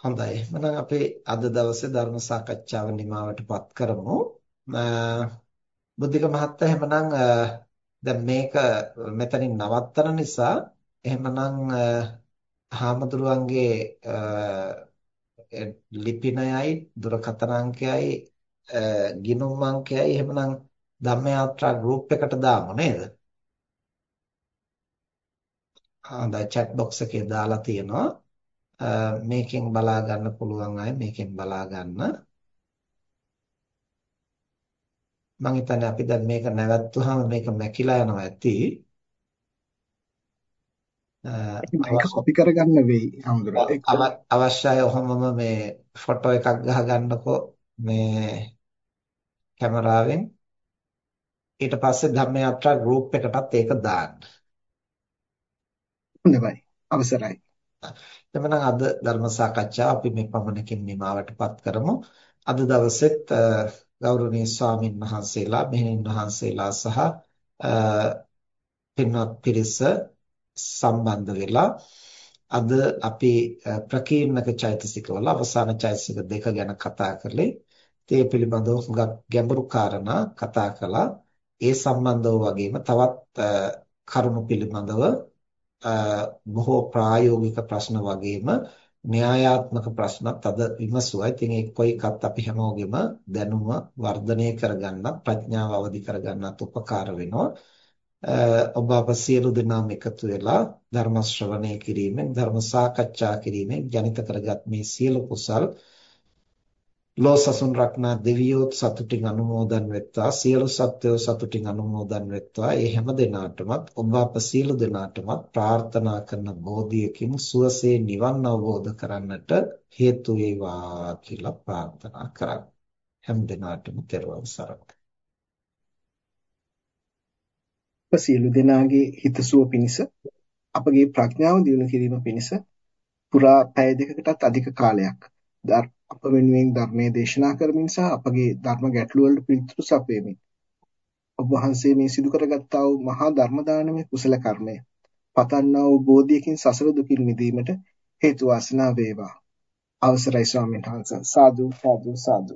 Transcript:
හොඳයි. එහෙනම් අපි අද දවසේ ධර්ම සාකච්ඡාව නිමවටපත් කරමු. බුද්ධික මහත්තයා එහෙමනම් දැන් මේක මෙතනින් නවත්තන නිසා එහෙමනම් හාමුදුරුවන්ගේ ලිපිනයයි දුරකථන අංකයයි ගිණුම් අංකයයි එහෙමනම් ධම්මයාත්‍රා ගෲප් එකට දාමු නේද? හොඳයි chat box එකේ දාලා තියෙනවා. මේකෙන් බලා ගන්න පුළුවන් අය මේකෙන් බලා ගන්න. මම හිතන්නේ අපි දැන් මේක නැවැත්තුවාම මේක මැකිලා යනවා ඇති. මේක කොපි කරගන්න වෙයි හඳුරා. අවශ්‍යයි ඔහොමම මේ ෆොටෝ එකක් ගහ ගන්නකො මේ කැමරාවෙන්. ඊට පස්සේ ධම්මයාත්‍රා ගෲප් එකටත් ඒක දාන්න. හොඳයි. අවසරයි. එතමනම් අද ධර්ම සාකච්ඡාව අපි මේ පමණකින් නිමවටපත් කරමු. අද දවසෙත් ගෞරවනීය ස්වාමින් වහන්සේලා, මෙහෙණින් වහන්සේලා සහ පින්වත් පිරිස සම්බන්ධ වෙලා අද අපි ප්‍රකීර්ණක චෛතසිකවල අවසාන චෛතසික දෙක ගැන කතා කරලේ ඒ පිළිබඳව හුඟක් ගැඹුරු කාරණා කතා කළා. ඒ සම්බන්ධව වගේම තවත් කරුණු පිළිබඳව බොහෝ ප්‍රායෝගික ප්‍රශ්න වගේම න්‍යායාත්මක ප්‍රශ්නත් අද විමසුවා. ඉතින් ඒ කොයි එකත් අපි හැමෝගෙම දැනුම වර්ධනය කරගන්නත් ප්‍රඥාව අවදි කරගන්නත් උපකාර වෙනවා. ඔබ අප සියලු දෙනාම එකතු වෙලා ධර්ම ශ්‍රවණය කිරීමෙන් ධර්ම සාකච්ඡා කිරීමෙන් ජනිත කරගත් මේ සියලු කුසල් ලෝ සසුන් රක්නා දෙවියෝත් සතුටින් අනුමෝදන් වෙත්වා. සියලු සත්වයෝ සතුටින් අනුමෝදන් වෙත්වා. ඒ හැම දිනාටමත් ඔබ අප සියලු දිනාටමත් ප්‍රාර්ථනා කරන බෝධියකින් සුවසේ නිවන් අවබෝධ කරන්නට හේතු වේවා කියලා ප්‍රාර්ථනා කරා. හැම දිනාටම තෙරුවන් සරණයි. සියලු දෙනාගේ හිතසුව පිණිස අපගේ ප්‍රඥාව දියුණු කිරීම පිණිස පුරා පැය දෙකකටත් අධික කාලයක් අප වෙනුවෙන් ධර්මයේ දේශනා කරමින් සහ අපගේ ධර්ම ගැටළු වලට පිළිතුරු සපයමින් ඔබ වහන්සේ මේ සිදු කරගත්තා වූ මහා ධර්ම දානමය කුසල කර්මය පතන්නා වූ බෝධියකින් සසර දුකින් මිදීමට හේතු වාසනා වේවා. අවසරයි ස්වාමීන් වහන්සේ. සාදු සාදු සාදු.